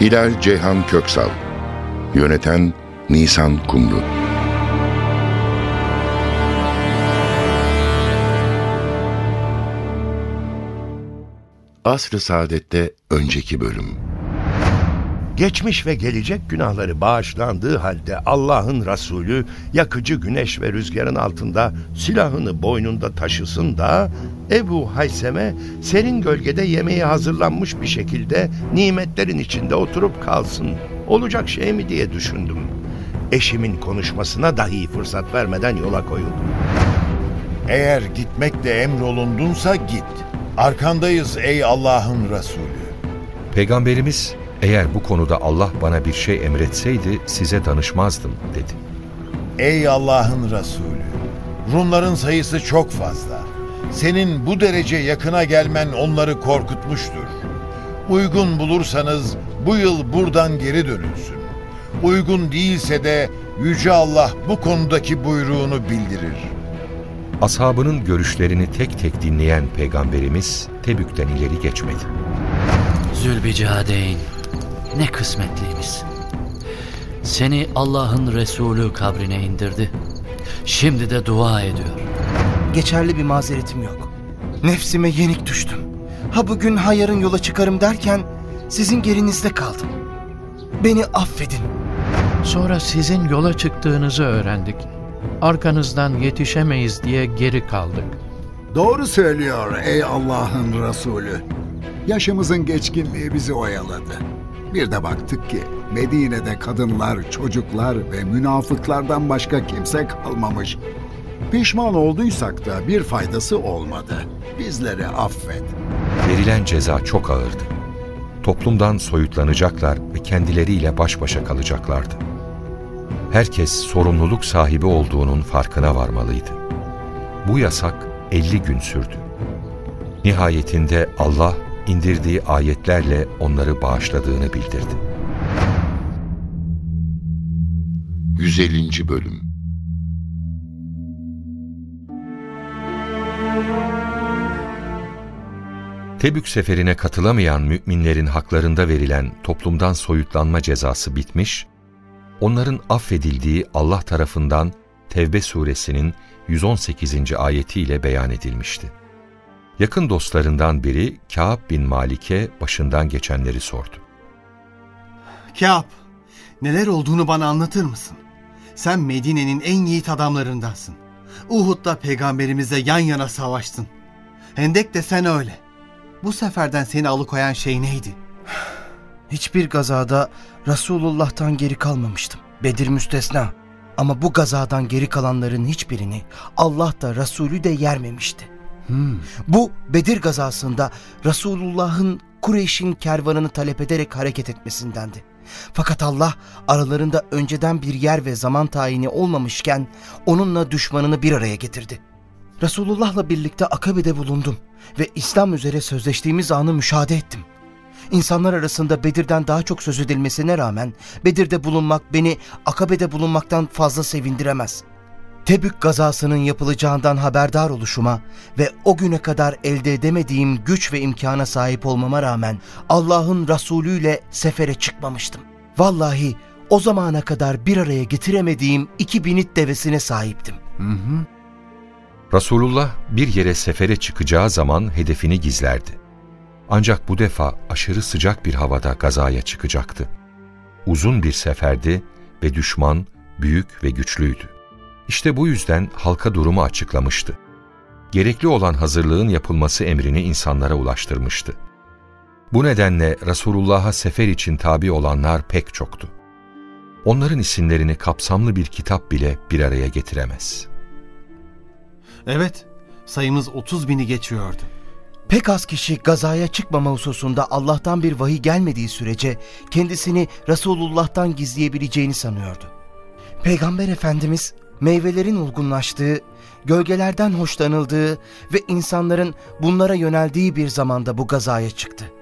Hilal Ceyhan Köksal. Yöneten Nisan Kumru. Asr-ı Saadet'te önceki bölüm Geçmiş ve gelecek günahları bağışlandığı halde Allah'ın Resulü yakıcı güneş ve rüzgarın altında silahını boynunda taşısın da Ebu Haysem'e serin gölgede yemeği hazırlanmış bir şekilde nimetlerin içinde oturup kalsın. Olacak şey mi diye düşündüm. Eşimin konuşmasına dahi fırsat vermeden yola koyuldum. Eğer gitmekle emrolundunsa git. Arkandayız ey Allah'ın Resulü. Peygamberimiz eğer bu konuda Allah bana bir şey emretseydi size danışmazdım dedi. Ey Allah'ın Resulü. Rumların sayısı çok fazla. Senin bu derece yakına gelmen onları korkutmuştur. Uygun bulursanız bu yıl buradan geri dönülsün. Uygun değilse de Yüce Allah bu konudaki buyruğunu bildirir. Ashabının görüşlerini tek tek dinleyen Peygamberimiz Tebük'ten ileri geçmedi. Zülbicadeyn, ne kısmetliymişsin. Seni Allah'ın Resulü kabrine indirdi. Şimdi de dua ediyor. Geçerli bir mazeretim yok. Nefsime yenik düştüm. Ha bugün ha yarın yola çıkarım derken sizin gerinizde kaldım. Beni affedin. Sonra sizin yola çıktığınızı öğrendik. Arkanızdan yetişemeyiz diye geri kaldık. Doğru söylüyor ey Allah'ın Resulü. Yaşımızın geçkinliği bizi oyaladı. Bir de baktık ki Medine'de kadınlar, çocuklar ve münafıklardan başka kimse kalmamış. Pişman olduysak da bir faydası olmadı. Bizleri affet. Verilen ceza çok ağırdı. Toplumdan soyutlanacaklar ve kendileriyle baş başa kalacaklardı. Herkes sorumluluk sahibi olduğunun farkına varmalıydı. Bu yasak 50 gün sürdü. Nihayetinde Allah indirdiği ayetlerle onları bağışladığını bildirdi. 150. Bölüm Tebük seferine katılamayan müminlerin haklarında verilen toplumdan soyutlanma cezası bitmiş, onların affedildiği Allah tarafından Tevbe suresinin 118. ayetiyle beyan edilmişti. Yakın dostlarından biri Kâb bin Malik'e başından geçenleri sordu. Kâb, neler olduğunu bana anlatır mısın? Sen Medine'nin en yiğit adamlarındansın. Uhud'da peygamberimizle yan yana savaştın. Hendek de sen öyle. Bu seferden seni alıkoyan şey neydi? Hiçbir gazada Resulullah'tan geri kalmamıştım. Bedir müstesna. Ama bu gazadan geri kalanların hiçbirini Allah da Resulü de yermemişti. Hmm. Bu Bedir gazasında Resulullah'ın Kureyş'in kervanını talep ederek hareket etmesindendi. Fakat Allah aralarında önceden bir yer ve zaman tayini olmamışken onunla düşmanını bir araya getirdi. Resulullah'la birlikte Akabe'de bulundum ve İslam üzere sözleştiğimiz anı müşahede ettim. İnsanlar arasında Bedir'den daha çok söz edilmesine rağmen Bedir'de bulunmak beni Akabe'de bulunmaktan fazla sevindiremez. Tebük gazasının yapılacağından haberdar oluşuma ve o güne kadar elde edemediğim güç ve imkana sahip olmama rağmen Allah'ın Resulü ile sefere çıkmamıştım. Vallahi o zamana kadar bir araya getiremediğim iki binit devesine sahiptim. Hı hı. Resulullah bir yere sefere çıkacağı zaman hedefini gizlerdi. Ancak bu defa aşırı sıcak bir havada gazaya çıkacaktı. Uzun bir seferdi ve düşman büyük ve güçlüydü. İşte bu yüzden halka durumu açıklamıştı. Gerekli olan hazırlığın yapılması emrini insanlara ulaştırmıştı. Bu nedenle Resulullah'a sefer için tabi olanlar pek çoktu. Onların isimlerini kapsamlı bir kitap bile bir araya getiremez. Evet, sayımız 30 bini geçiyordu. Pek az kişi gazaya çıkmama hususunda Allah'tan bir vahiy gelmediği sürece kendisini Resulullah'tan gizleyebileceğini sanıyordu. Peygamber Efendimiz meyvelerin olgunlaştığı, gölgelerden hoşlanıldığı ve insanların bunlara yöneldiği bir zamanda bu gazaya çıktı.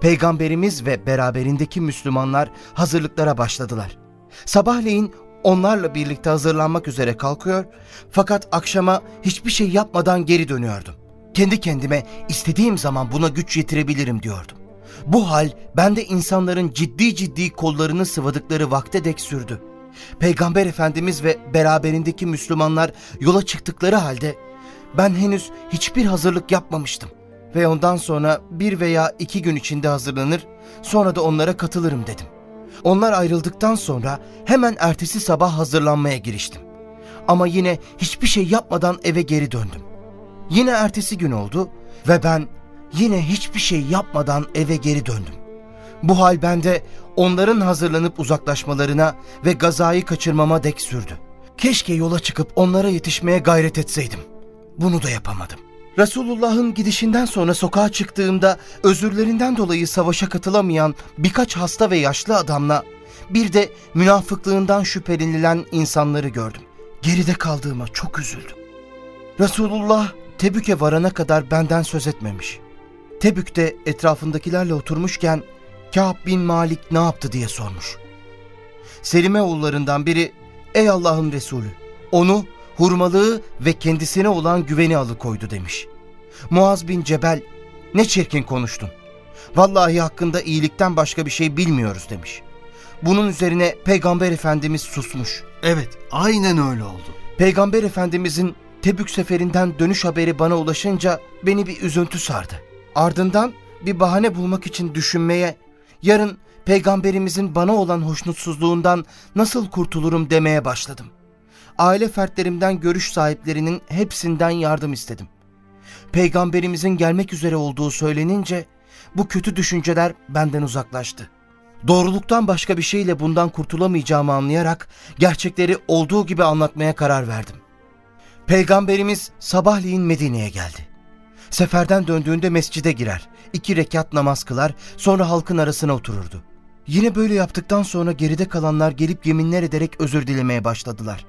Peygamberimiz ve beraberindeki Müslümanlar hazırlıklara başladılar. Sabahleyin onlarla birlikte hazırlanmak üzere kalkıyor fakat akşama hiçbir şey yapmadan geri dönüyordum. Kendi kendime istediğim zaman buna güç yetirebilirim diyordum. Bu hal bende insanların ciddi ciddi kollarını sıvadıkları vakte dek sürdü. Peygamber Efendimiz ve beraberindeki Müslümanlar yola çıktıkları halde ben henüz hiçbir hazırlık yapmamıştım. Ve ondan sonra bir veya iki gün içinde hazırlanır, sonra da onlara katılırım dedim. Onlar ayrıldıktan sonra hemen ertesi sabah hazırlanmaya giriştim. Ama yine hiçbir şey yapmadan eve geri döndüm. Yine ertesi gün oldu ve ben yine hiçbir şey yapmadan eve geri döndüm. Bu hal bende onların hazırlanıp uzaklaşmalarına ve gazayı kaçırmama dek sürdü. Keşke yola çıkıp onlara yetişmeye gayret etseydim. Bunu da yapamadım. Resulullah'ın gidişinden sonra sokağa çıktığımda özürlerinden dolayı savaşa katılamayan birkaç hasta ve yaşlı adamla bir de münafıklığından şüphelenilen insanları gördüm. Geride kaldığıma çok üzüldüm. Resulullah Tebük'e varana kadar benden söz etmemiş. Tebük'te etrafındakilerle oturmuşken Kâb bin Malik ne yaptı diye sormuş. Selime oğullarından biri, ey Allah'ın Resulü, onu hurmalığı ve kendisine olan güveni alıkoydu demiş. Muaz bin Cebel, ne çirkin konuştun. Vallahi hakkında iyilikten başka bir şey bilmiyoruz demiş. Bunun üzerine Peygamber Efendimiz susmuş. Evet, aynen öyle oldu. Peygamber Efendimizin Tebük seferinden dönüş haberi bana ulaşınca beni bir üzüntü sardı. Ardından bir bahane bulmak için düşünmeye, yarın peygamberimizin bana olan hoşnutsuzluğundan nasıl kurtulurum demeye başladım. Aile fertlerimden görüş sahiplerinin hepsinden yardım istedim. Peygamberimizin gelmek üzere olduğu söylenince bu kötü düşünceler benden uzaklaştı. Doğruluktan başka bir şeyle bundan kurtulamayacağımı anlayarak gerçekleri olduğu gibi anlatmaya karar verdim. Peygamberimiz sabahleyin Medine'ye geldi. Seferden döndüğünde mescide girer, iki rekat namaz kılar, sonra halkın arasına otururdu. Yine böyle yaptıktan sonra geride kalanlar gelip yeminler ederek özür dilemeye başladılar.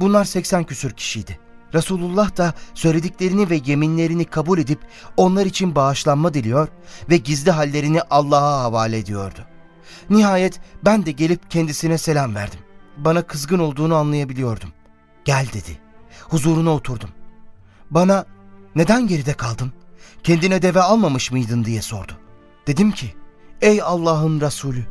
Bunlar 80 küsür kişiydi. Resulullah da söylediklerini ve yeminlerini kabul edip onlar için bağışlanma diliyor ve gizli hallerini Allah'a havale ediyordu. Nihayet ben de gelip kendisine selam verdim. Bana kızgın olduğunu anlayabiliyordum. Gel dedi. Huzuruna oturdum. Bana neden geride kaldın? Kendine deve almamış mıydın diye sordu. Dedim ki, ey Allah'ın Resulü,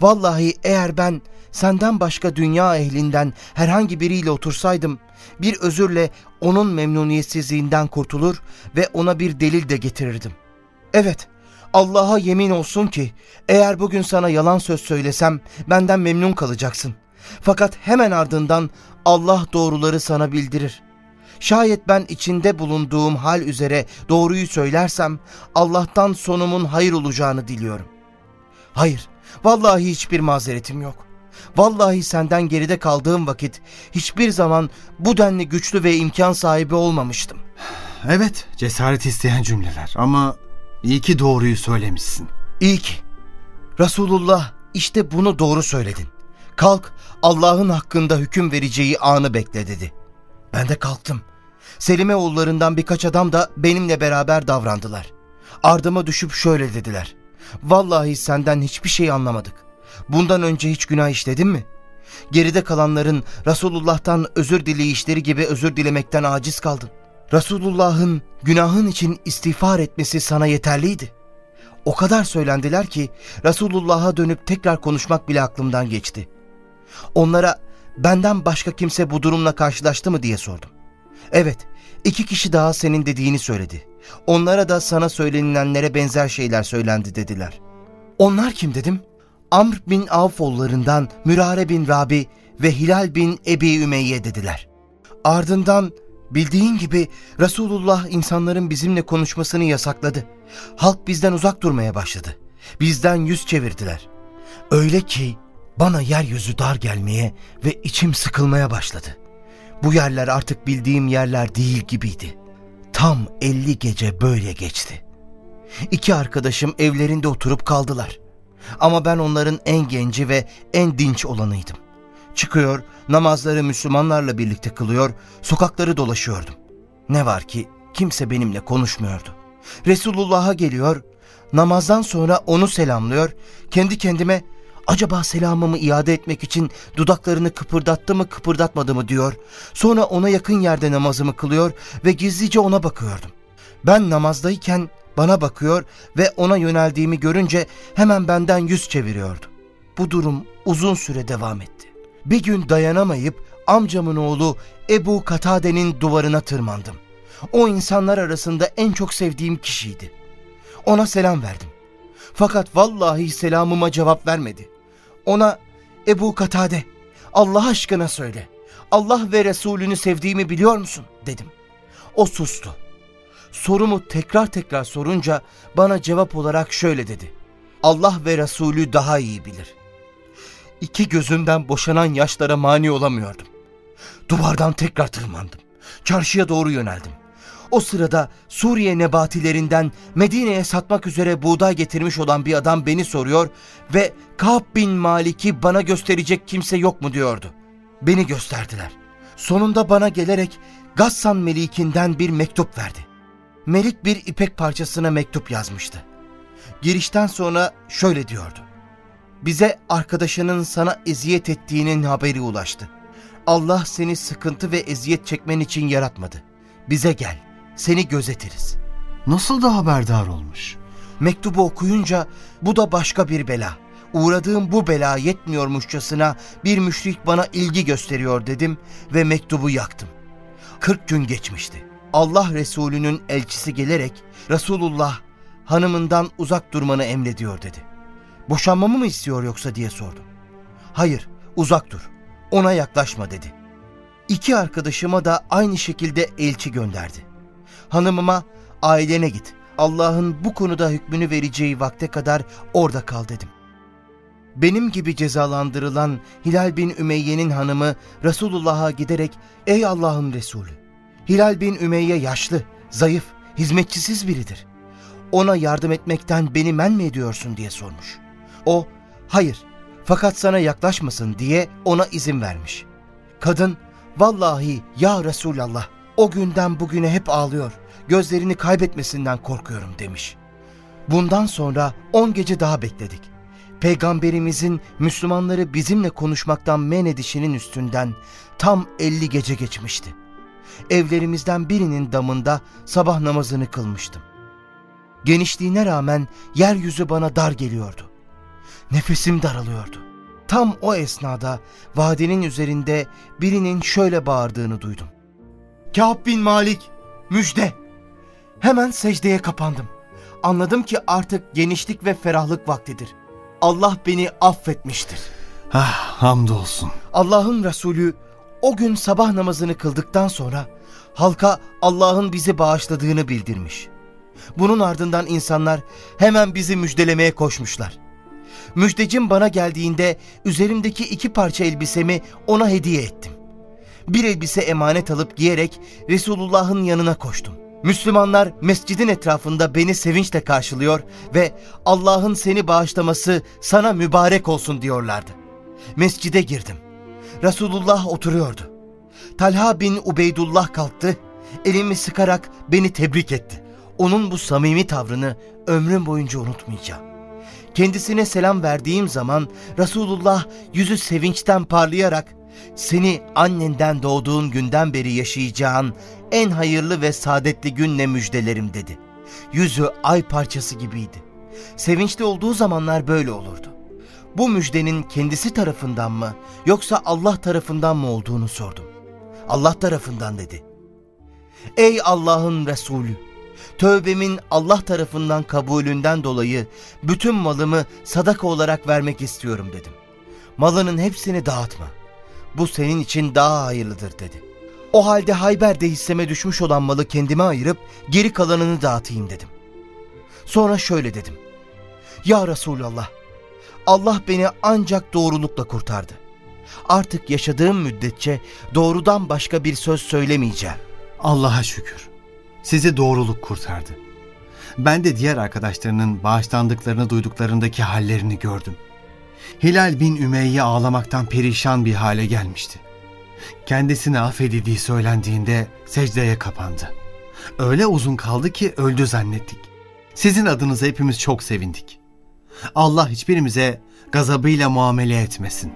vallahi eğer ben senden başka dünya ehlinden herhangi biriyle otursaydım, bir özürle onun memnuniyetsizliğinden kurtulur ve ona bir delil de getirirdim. Evet, Allah'a yemin olsun ki eğer bugün sana yalan söz söylesem benden memnun kalacaksın. Fakat hemen ardından Allah doğruları sana bildirir. Şayet ben içinde bulunduğum hal üzere doğruyu söylersem Allah'tan sonumun hayır olacağını diliyorum. Hayır, vallahi hiçbir mazeretim yok. Vallahi senden geride kaldığım vakit hiçbir zaman bu denli güçlü ve imkan sahibi olmamıştım. Evet, cesaret isteyen cümleler ama iyi ki doğruyu söylemişsin. İyi ki. Resulullah işte bunu doğru söyledin. Kalk Allah'ın hakkında hüküm vereceği anı bekle dedi. Ben de kalktım. Selime oğullarından birkaç adam da benimle beraber davrandılar. Ardıma düşüp şöyle dediler. Vallahi senden hiçbir şey anlamadık. Bundan önce hiç günah işledin mi? Geride kalanların Resulullah'tan özür dileyişleri gibi özür dilemekten aciz kaldın. Resulullah'ın günahın için istiğfar etmesi sana yeterliydi. O kadar söylendiler ki Resulullah'a dönüp tekrar konuşmak bile aklımdan geçti. Onlara benden başka kimse bu durumla karşılaştı mı diye sordum. Evet, iki kişi daha senin dediğini söyledi. Onlara da sana söylenilenlere benzer şeyler söylendi dediler. Onlar kim dedim? Amr bin Avf oğullarından Mürare bin Rabi ve Hilal bin Ebi Ümeyye dediler. Ardından bildiğin gibi Resulullah insanların bizimle konuşmasını yasakladı. Halk bizden uzak durmaya başladı. Bizden yüz çevirdiler. Öyle ki bana yeryüzü dar gelmeye ve içim sıkılmaya başladı. Bu yerler artık bildiğim yerler değil gibiydi. Tam 50 gece böyle geçti. İki arkadaşım evlerinde oturup kaldılar. Ama ben onların en genci ve en dinç olanıydım. Çıkıyor, namazları Müslümanlarla birlikte kılıyor, sokakları dolaşıyordum. Ne var ki kimse benimle konuşmuyordu. Resulullah'a geliyor, namazdan sonra onu selamlıyor, kendi kendime acaba selamımı iade etmek için dudaklarını kıpırdattı mı kıpırdatmadı mı diyor. Sonra ona yakın yerde namazımı kılıyor ve gizlice ona bakıyordum. Ben namazdayken bana bakıyor ve ona yöneldiğimi görünce hemen benden yüz çeviriyordu. Bu durum uzun süre devam etti. Bir gün dayanamayıp amcamın oğlu Ebu Katade'nin duvarına tırmandım. O insanlar arasında en çok sevdiğim kişiydi. Ona selam verdim. Fakat vallahi selamıma cevap vermedi. Ona Ebu Katade Allah aşkına söyle. Allah ve Resulünü sevdiğimi biliyor musun? dedim. O sustu. Sorumu tekrar tekrar sorunca bana cevap olarak şöyle dedi. Allah ve Resulü daha iyi bilir. İki gözümden boşanan yaşlara mani olamıyordum. Duvardan tekrar tırmandım. Çarşıya doğru yöneldim. O sırada Suriye nebatilerinden Medine'ye satmak üzere buğday getirmiş olan bir adam beni soruyor ve Ka'b bin Malik'i bana gösterecek kimse yok mu diyordu. Beni gösterdiler. Sonunda bana gelerek Gassan Melik'inden bir mektup verdi. Melik bir ipek parçasına mektup yazmıştı. Girişten sonra şöyle diyordu. Bize arkadaşının sana eziyet ettiğinin haberi ulaştı. Allah seni sıkıntı ve eziyet çekmen için yaratmadı. Bize gel, seni gözetiriz. Nasıl da haberdar olmuş? Mektubu okuyunca bu da başka bir bela. Uğradığım bu bela yetmiyormuşçasına bir müşrik bana ilgi gösteriyor dedim ve mektubu yaktım. 40 gün geçmişti. Allah Resulü'nün elçisi gelerek Resulullah hanımından uzak durmanı emrediyor dedi. Boşanmamı mı istiyor yoksa diye sordum. Hayır, uzak dur. Ona yaklaşma dedi. İki arkadaşıma da aynı şekilde elçi gönderdi. Hanımıma ailene git. Allah'ın bu konuda hükmünü vereceği vakte kadar orada kal dedim. Benim gibi cezalandırılan Hilal bin Ümeyye'nin hanımı Resulullah'a giderek ''Ey Allah'ın Resulü, Hilal bin Ümeyye yaşlı, zayıf, hizmetçisiz biridir. Ona yardım etmekten beni men mi ediyorsun?'' diye sormuş. O ''Hayır, fakat sana yaklaşmasın diye ona izin vermiş. Kadın, vallahi ya Resulallah o günden bugüne hep ağlıyor, gözlerini kaybetmesinden korkuyorum demiş. Bundan sonra on gece daha bekledik. Peygamberimizin Müslümanları bizimle konuşmaktan men edişinin üstünden tam elli gece geçmişti. Evlerimizden birinin damında sabah namazını kılmıştım. Genişliğine rağmen yeryüzü bana dar geliyordu. Nefesim daralıyordu. Tam o esnada vadinin üzerinde birinin şöyle bağırdığını duydum. Kâb bin Malik, müjde! Hemen secdeye kapandım. Anladım ki artık genişlik ve ferahlık vaktidir. Allah beni affetmiştir. Ah hamdolsun. Allah'ın Resulü o gün sabah namazını kıldıktan sonra halka Allah'ın bizi bağışladığını bildirmiş. Bunun ardından insanlar hemen bizi müjdelemeye koşmuşlar. Müjdecim bana geldiğinde üzerimdeki iki parça elbisemi ona hediye ettim. Bir elbise emanet alıp giyerek Resulullah'ın yanına koştum. Müslümanlar mescidin etrafında beni sevinçle karşılıyor ve Allah'ın seni bağışlaması sana mübarek olsun diyorlardı. Mescide girdim. Resulullah oturuyordu. Talha bin Ubeydullah kalktı, elimi sıkarak beni tebrik etti. Onun bu samimi tavrını ömrüm boyunca unutmayacağım. Kendisine selam verdiğim zaman Resulullah yüzü sevinçten parlayarak seni annenden doğduğun günden beri yaşayacağın en hayırlı ve saadetli günle müjdelerim dedi. Yüzü ay parçası gibiydi. Sevinçli olduğu zamanlar böyle olurdu. Bu müjdenin kendisi tarafından mı yoksa Allah tarafından mı olduğunu sordum. Allah tarafından dedi. Ey Allah'ın Resulü! Tövbemin Allah tarafından kabulünden dolayı bütün malımı sadaka olarak vermek istiyorum dedim. Malının hepsini dağıtma. Bu senin için daha hayırlıdır dedi. O halde Hayber'de hisseme düşmüş olan malı kendime ayırıp geri kalanını dağıtayım dedim. Sonra şöyle dedim. Ya Resulallah, Allah beni ancak doğrulukla kurtardı. Artık yaşadığım müddetçe doğrudan başka bir söz söylemeyeceğim. Allah'a şükür. Sizi doğruluk kurtardı. Ben de diğer arkadaşlarının bağışlandıklarını duyduklarındaki hallerini gördüm. Hilal bin Ümeyye ağlamaktan perişan bir hale gelmişti. Kendisine affedildiği söylendiğinde secdeye kapandı. Öyle uzun kaldı ki öldü zannettik. Sizin adınıza hepimiz çok sevindik. Allah hiçbirimize gazabıyla muamele etmesin.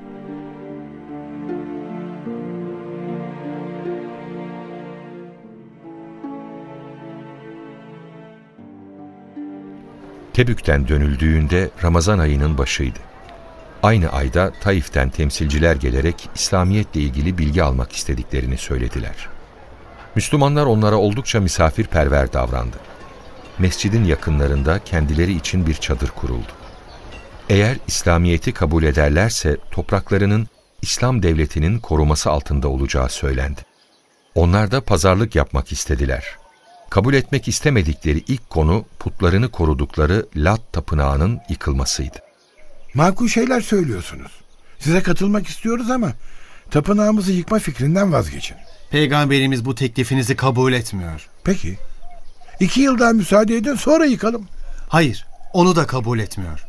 Tebük'ten dönüldüğünde Ramazan ayının başıydı. Aynı ayda Taif'ten temsilciler gelerek İslamiyetle ilgili bilgi almak istediklerini söylediler. Müslümanlar onlara oldukça misafirperver davrandı. Mescidin yakınlarında kendileri için bir çadır kuruldu. Eğer İslamiyet'i kabul ederlerse topraklarının İslam devletinin koruması altında olacağı söylendi. Onlar da pazarlık yapmak istediler. Kabul etmek istemedikleri ilk konu putlarını korudukları Lat tapınağının yıkılmasıydı. Makul şeyler söylüyorsunuz. Size katılmak istiyoruz ama tapınağımızı yıkma fikrinden vazgeçin. Peygamberimiz bu teklifinizi kabul etmiyor. Peki. İki yıl daha müsaade edin sonra yıkalım. Hayır, onu da kabul etmiyor.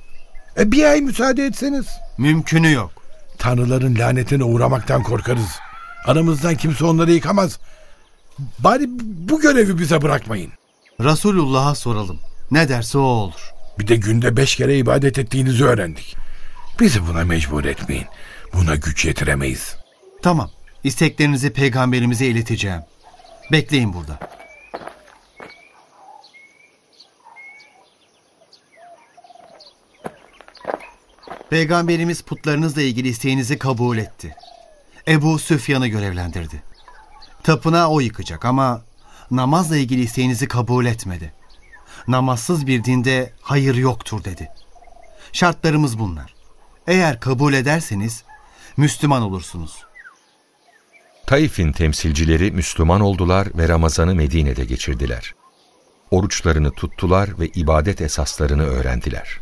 E bir ay müsaade etseniz. Mümkünü yok. Tanrıların lanetine uğramaktan korkarız. Aramızdan kimse onları yıkamaz. Bari bu görevi bize bırakmayın. Resulullah'a soralım. Ne derse o olur. Bir de günde beş kere ibadet ettiğinizi öğrendik. Bizi buna mecbur etmeyin. Buna güç yetiremeyiz. Tamam. İsteklerinizi peygamberimize ileteceğim. Bekleyin burada. Peygamberimiz putlarınızla ilgili isteğinizi kabul etti. Ebu Süfyan'ı görevlendirdi. Tapınağı o yıkacak ama namazla ilgili isteğinizi kabul etmedi. Namazsız bir dinde hayır yoktur dedi. Şartlarımız bunlar. Eğer kabul ederseniz Müslüman olursunuz. Taif'in temsilcileri Müslüman oldular ve Ramazan'ı Medine'de geçirdiler. Oruçlarını tuttular ve ibadet esaslarını öğrendiler.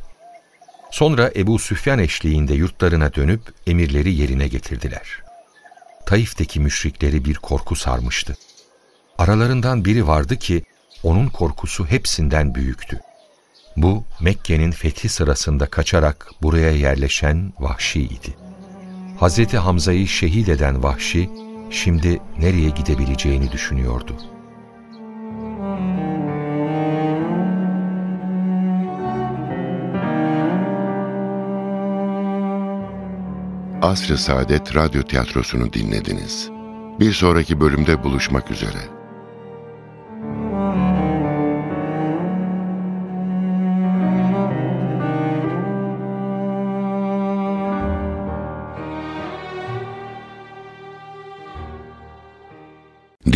Sonra Ebu Süfyan eşliğinde yurtlarına dönüp emirleri yerine getirdiler. Taif'teki müşrikleri bir korku sarmıştı. Aralarından biri vardı ki onun korkusu hepsinden büyüktü. Bu Mekke'nin fethi sırasında kaçarak buraya yerleşen Vahşi'ydi. Hazreti Hamza'yı şehit eden Vahşi şimdi nereye gidebileceğini düşünüyordu. Asr-ı Saadet Radyo Tiyatrosu'nu dinlediniz. Bir sonraki bölümde buluşmak üzere.